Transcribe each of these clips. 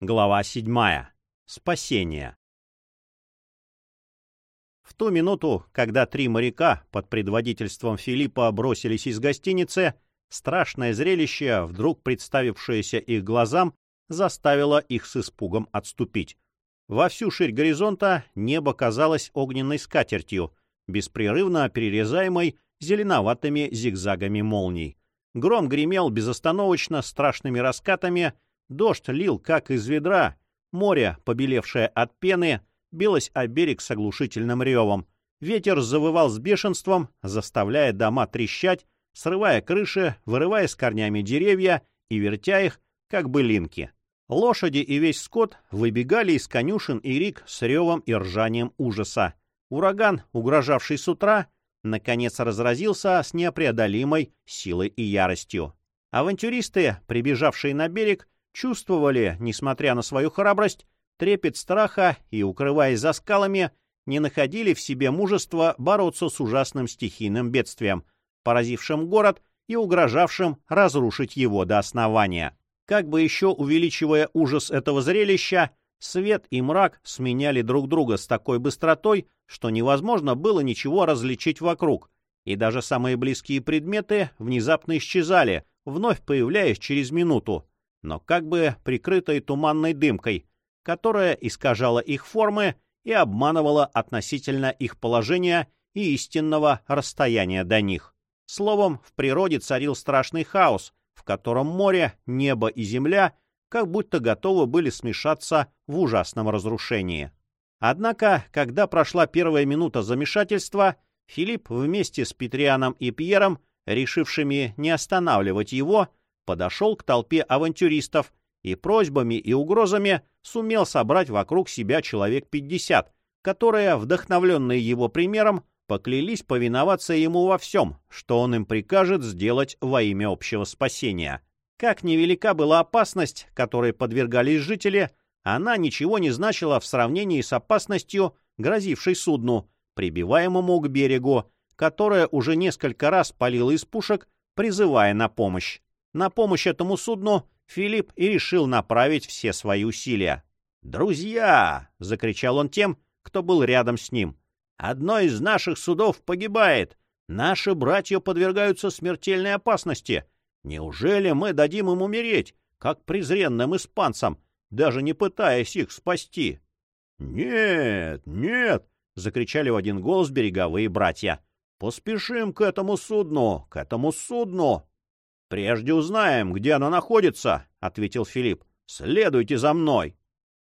Глава 7. Спасение. В ту минуту, когда три моряка под предводительством Филиппа бросились из гостиницы, страшное зрелище, вдруг представившееся их глазам, заставило их с испугом отступить. Во всю ширь горизонта небо казалось огненной скатертью, беспрерывно перерезаемой зеленоватыми зигзагами молний. Гром гремел безостановочно страшными раскатами — Дождь лил, как из ведра. Море, побелевшее от пены, билось о берег с оглушительным ревом. Ветер завывал с бешенством, заставляя дома трещать, срывая крыши, вырывая с корнями деревья и вертя их, как былинки. Лошади и весь скот выбегали из конюшен и рик с ревом и ржанием ужаса. Ураган, угрожавший с утра, наконец разразился с непреодолимой силой и яростью. Авантюристы, прибежавшие на берег, чувствовали, несмотря на свою храбрость, трепет страха и, укрываясь за скалами, не находили в себе мужества бороться с ужасным стихийным бедствием, поразившим город и угрожавшим разрушить его до основания. Как бы еще увеличивая ужас этого зрелища, свет и мрак сменяли друг друга с такой быстротой, что невозможно было ничего различить вокруг, и даже самые близкие предметы внезапно исчезали, вновь появляясь через минуту, но как бы прикрытой туманной дымкой, которая искажала их формы и обманывала относительно их положения и истинного расстояния до них. Словом, в природе царил страшный хаос, в котором море, небо и земля как будто готовы были смешаться в ужасном разрушении. Однако, когда прошла первая минута замешательства, Филипп вместе с Петрианом и Пьером, решившими не останавливать его, подошел к толпе авантюристов и просьбами и угрозами сумел собрать вокруг себя человек 50, которые, вдохновленные его примером, поклялись повиноваться ему во всем, что он им прикажет сделать во имя общего спасения. Как невелика была опасность, которой подвергались жители, она ничего не значила в сравнении с опасностью, грозившей судну, прибиваемому к берегу, которое уже несколько раз палило из пушек, призывая на помощь. На помощь этому судну Филипп и решил направить все свои усилия. «Друзья!» — закричал он тем, кто был рядом с ним. «Одно из наших судов погибает. Наши братья подвергаются смертельной опасности. Неужели мы дадим им умереть, как презренным испанцам, даже не пытаясь их спасти?» «Нет, нет!» — закричали в один голос береговые братья. «Поспешим к этому судну, к этому судну!» «Прежде узнаем, где она находится», — ответил Филипп. «Следуйте за мной».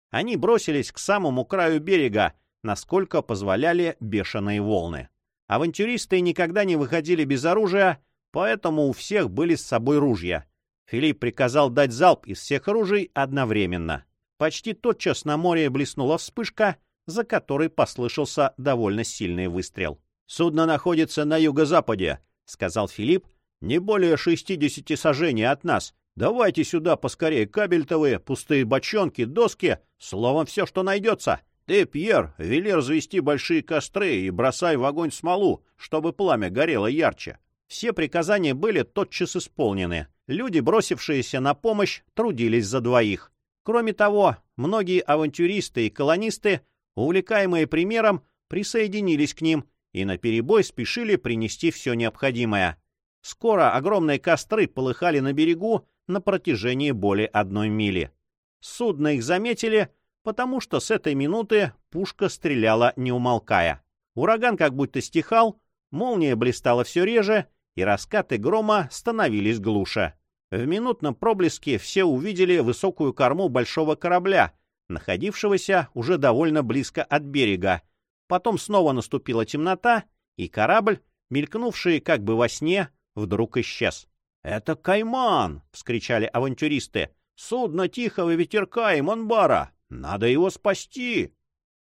Они бросились к самому краю берега, насколько позволяли бешеные волны. Авантюристы никогда не выходили без оружия, поэтому у всех были с собой ружья. Филипп приказал дать залп из всех ружей одновременно. Почти тотчас на море блеснула вспышка, за которой послышался довольно сильный выстрел. «Судно находится на юго-западе», — сказал Филипп, не более шестидесяти сажений от нас. Давайте сюда поскорее кабельтовые, пустые бочонки, доски, словом, все, что найдется. Ты, Пьер, вели развести большие костры и бросай в огонь смолу, чтобы пламя горело ярче. Все приказания были тотчас исполнены. Люди, бросившиеся на помощь, трудились за двоих. Кроме того, многие авантюристы и колонисты, увлекаемые примером, присоединились к ним и наперебой спешили принести все необходимое. Скоро огромные костры полыхали на берегу на протяжении более одной мили. Судно их заметили, потому что с этой минуты пушка стреляла не умолкая. Ураган как будто стихал, молния блистала все реже, и раскаты грома становились глуше. В минутном проблеске все увидели высокую корму большого корабля, находившегося уже довольно близко от берега. Потом снова наступила темнота, и корабль, мелькнувший как бы во сне, вдруг исчез. «Это Кайман!» — вскричали авантюристы. «Судно тихого ветерка и Монбара! Надо его спасти!»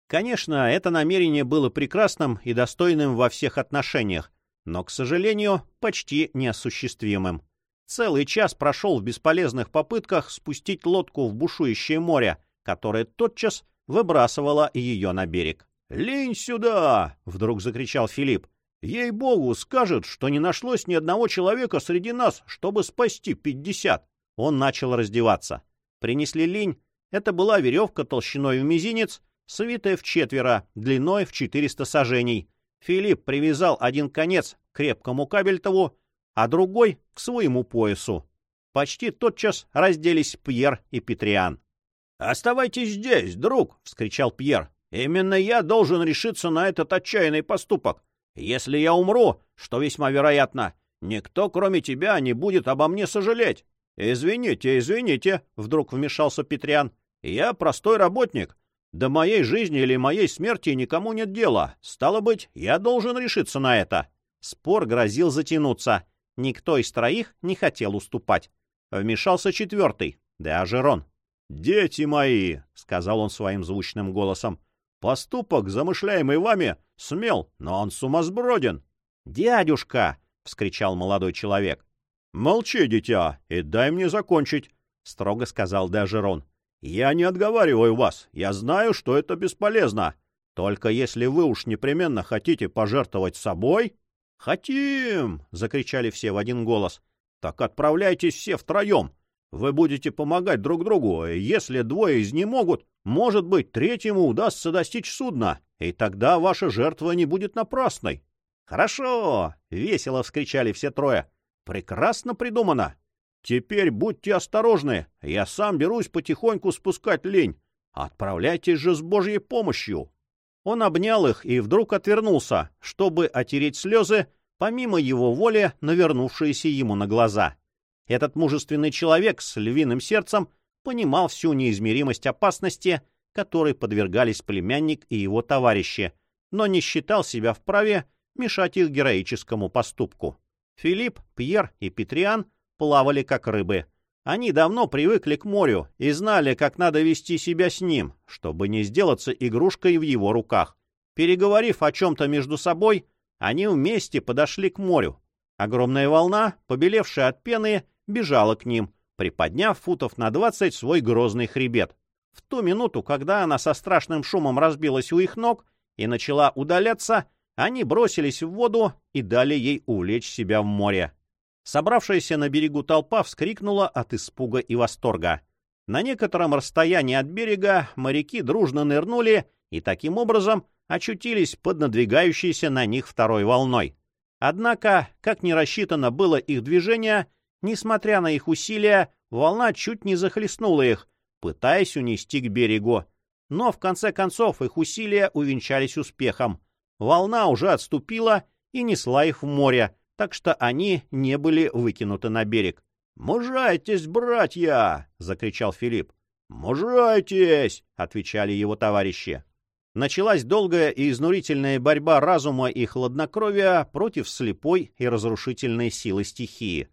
Конечно, это намерение было прекрасным и достойным во всех отношениях, но, к сожалению, почти неосуществимым. Целый час прошел в бесполезных попытках спустить лодку в бушующее море, которое тотчас выбрасывало ее на берег. «Линь сюда!» — вдруг закричал Филипп. Ей-богу, скажет, что не нашлось ни одного человека среди нас, чтобы спасти пятьдесят. Он начал раздеваться. Принесли линь, Это была веревка толщиной в мизинец, свитая в четверо, длиной в 400 сажений. Филипп привязал один конец к крепкому кабельтову, а другой — к своему поясу. Почти тотчас разделись Пьер и Петриан. — Оставайтесь здесь, друг! — вскричал Пьер. — Именно я должен решиться на этот отчаянный поступок. Если я умру, что весьма вероятно, никто, кроме тебя, не будет обо мне сожалеть. — Извините, извините, — вдруг вмешался Петриан. — Я простой работник. До моей жизни или моей смерти никому нет дела. Стало быть, я должен решиться на это. Спор грозил затянуться. Никто из троих не хотел уступать. Вмешался четвертый, Деажерон. «Дети мои!» — сказал он своим звучным голосом. «Поступок, замышляемый вами, смел, но он сумасброден!» «Дядюшка!» — вскричал молодой человек. «Молчи, дитя, и дай мне закончить!» — строго сказал Деажерон. «Я не отговариваю вас, я знаю, что это бесполезно. Только если вы уж непременно хотите пожертвовать собой...» «Хотим!» — закричали все в один голос. «Так отправляйтесь все втроем. Вы будете помогать друг другу. Если двое из не могут, может быть, третьему удастся достичь судна, и тогда ваша жертва не будет напрасной». «Хорошо!» — весело вскричали все трое. «Прекрасно придумано! Теперь будьте осторожны, я сам берусь потихоньку спускать лень. Отправляйтесь же с Божьей помощью!» Он обнял их и вдруг отвернулся, чтобы отереть слезы, помимо его воли, навернувшиеся ему на глаза. Этот мужественный человек с львиным сердцем понимал всю неизмеримость опасности, которой подвергались племянник и его товарищи, но не считал себя вправе мешать их героическому поступку. Филипп, Пьер и Петриан плавали как рыбы. Они давно привыкли к морю и знали, как надо вести себя с ним, чтобы не сделаться игрушкой в его руках. Переговорив о чем-то между собой, они вместе подошли к морю. Огромная волна, побелевшая от пены, бежала к ним, приподняв футов на двадцать свой грозный хребет. В ту минуту, когда она со страшным шумом разбилась у их ног и начала удаляться, они бросились в воду и дали ей увлечь себя в море. Собравшаяся на берегу толпа вскрикнула от испуга и восторга. На некотором расстоянии от берега моряки дружно нырнули и таким образом очутились под надвигающейся на них второй волной. Однако, как не рассчитано было их движение, несмотря на их усилия, волна чуть не захлестнула их, пытаясь унести к берегу. Но в конце концов их усилия увенчались успехом. Волна уже отступила и несла их в море, так что они не были выкинуты на берег. «Мужайтесь, братья!» — закричал Филипп. «Мужайтесь!» — отвечали его товарищи. Началась долгая и изнурительная борьба разума и хладнокровия против слепой и разрушительной силы стихии.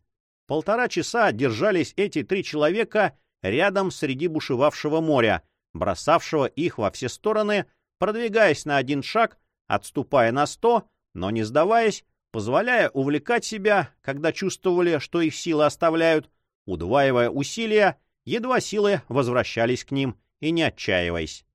Полтора часа держались эти три человека рядом среди бушевавшего моря, бросавшего их во все стороны, продвигаясь на один шаг, отступая на сто, но не сдаваясь, позволяя увлекать себя, когда чувствовали, что их силы оставляют, удваивая усилия, едва силы возвращались к ним и не отчаиваясь.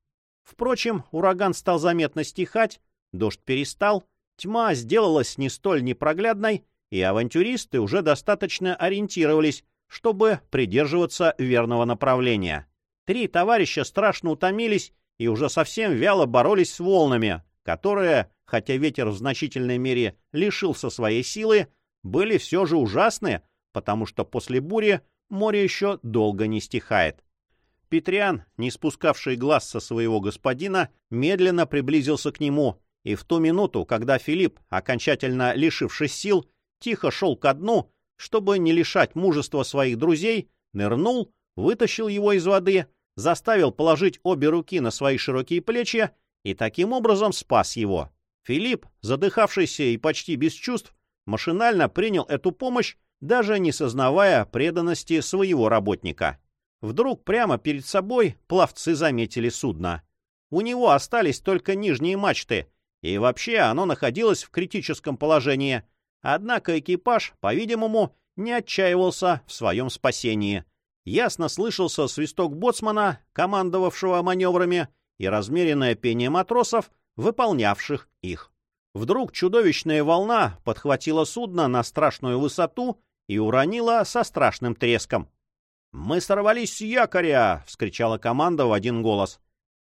Впрочем, ураган стал заметно стихать, дождь перестал, тьма сделалась не столь непроглядной, и авантюристы уже достаточно ориентировались, чтобы придерживаться верного направления. Три товарища страшно утомились и уже совсем вяло боролись с волнами, которые, хотя ветер в значительной мере лишился своей силы, были все же ужасны, потому что после бури море еще долго не стихает. Петриан, не спускавший глаз со своего господина, медленно приблизился к нему, и в ту минуту, когда Филипп, окончательно лишившись сил, тихо шел ко дну, чтобы не лишать мужества своих друзей, нырнул, вытащил его из воды, заставил положить обе руки на свои широкие плечи и таким образом спас его. Филипп, задыхавшийся и почти без чувств, машинально принял эту помощь, даже не сознавая преданности своего работника. Вдруг прямо перед собой пловцы заметили судно. У него остались только нижние мачты, и вообще оно находилось в критическом положении. Однако экипаж, по-видимому, не отчаивался в своем спасении. Ясно слышался свисток боцмана, командовавшего маневрами, и размеренное пение матросов, выполнявших их. Вдруг чудовищная волна подхватила судно на страшную высоту и уронила со страшным треском. «Мы сорвались с якоря!» — вскричала команда в один голос.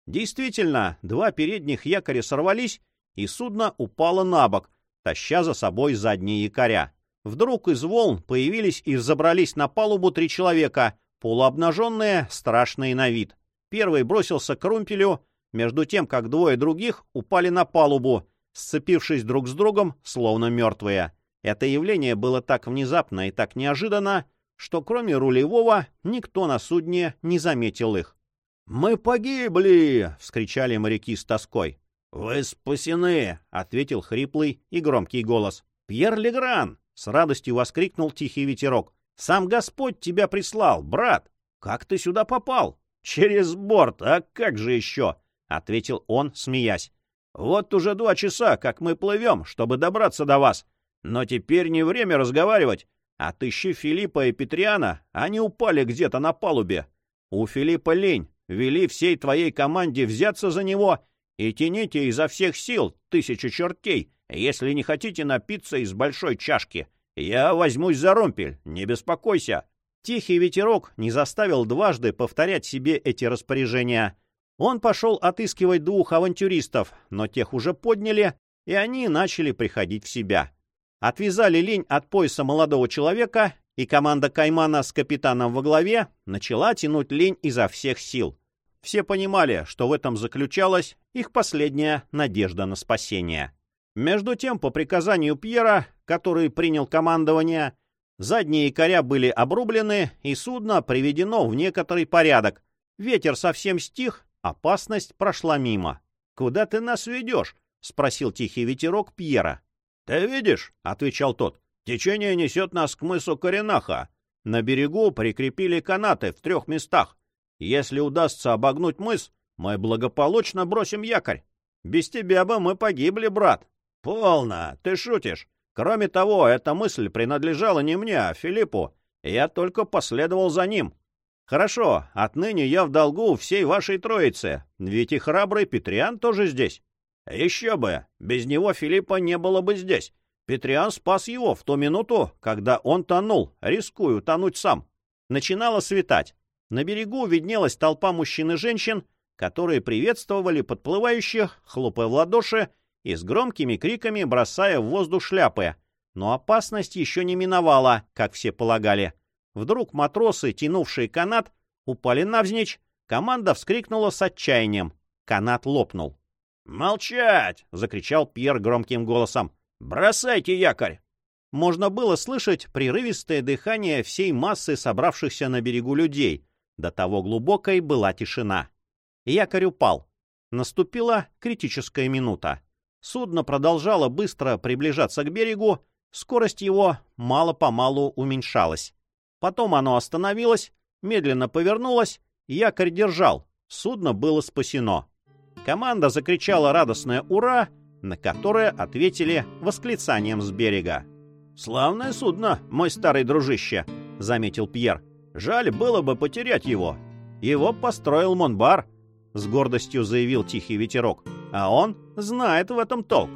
Действительно, два передних якоря сорвались, и судно упало на бок, таща за собой задние якоря. Вдруг из волн появились и забрались на палубу три человека, полуобнаженные, страшные на вид. Первый бросился к румпелю, между тем, как двое других упали на палубу, сцепившись друг с другом, словно мертвые. Это явление было так внезапно и так неожиданно, что кроме рулевого никто на судне не заметил их. «Мы погибли!» — вскричали моряки с тоской. «Вы спасены!» — ответил хриплый и громкий голос. «Пьер Легран!» — с радостью воскликнул тихий ветерок. «Сам Господь тебя прислал, брат! Как ты сюда попал?» «Через борт, а как же еще?» — ответил он, смеясь. «Вот уже два часа, как мы плывем, чтобы добраться до вас. Но теперь не время разговаривать. Отыщи Филиппа и Петриана, они упали где-то на палубе. У Филиппа лень, вели всей твоей команде взяться за него и тяните изо всех сил тысячу чертей, если не хотите напиться из большой чашки. Я возьмусь за румпель, не беспокойся. Тихий ветерок не заставил дважды повторять себе эти распоряжения. Он пошел отыскивать двух авантюристов, но тех уже подняли, и они начали приходить в себя. Отвязали лень от пояса молодого человека и команда Каймана с капитаном во главе начала тянуть лень изо всех сил. Все понимали, что в этом заключалась их последняя надежда на спасение. Между тем, по приказанию Пьера, который принял командование, задние якоря были обрублены и судно приведено в некоторый порядок. Ветер совсем стих, опасность прошла мимо. «Куда ты нас ведешь?» — спросил тихий ветерок Пьера. «Ты видишь?» — отвечал тот. Течение несет нас к мысу Коренаха. На берегу прикрепили канаты в трех местах. Если удастся обогнуть мыс, мы благополучно бросим якорь. Без тебя бы мы погибли, брат. Полно, ты шутишь. Кроме того, эта мысль принадлежала не мне, а Филиппу. Я только последовал за ним. Хорошо, отныне я в долгу всей вашей троице, ведь и храбрый Петриан тоже здесь. Еще бы, без него Филиппа не было бы здесь. Петриан спас его в ту минуту, когда он тонул, рискуя утонуть сам. Начинало светать. На берегу виднелась толпа мужчин и женщин, которые приветствовали подплывающих, хлопая в ладоши и с громкими криками бросая в воздух шляпы. Но опасность еще не миновала, как все полагали. Вдруг матросы, тянувшие канат, упали навзничь, команда вскрикнула с отчаянием. Канат лопнул. «Молчать!» — закричал Пьер громким голосом. «Бросайте якорь!» Можно было слышать прерывистое дыхание всей массы собравшихся на берегу людей. До того глубокой была тишина. Якорь упал. Наступила критическая минута. Судно продолжало быстро приближаться к берегу, скорость его мало-помалу уменьшалась. Потом оно остановилось, медленно повернулось, якорь держал. Судно было спасено. Команда закричала радостное «Ура!», на которое ответили восклицанием с берега. «Славное судно, мой старый дружище», — заметил Пьер. «Жаль было бы потерять его. Его построил Монбар», — с гордостью заявил тихий ветерок. «А он знает в этом толк.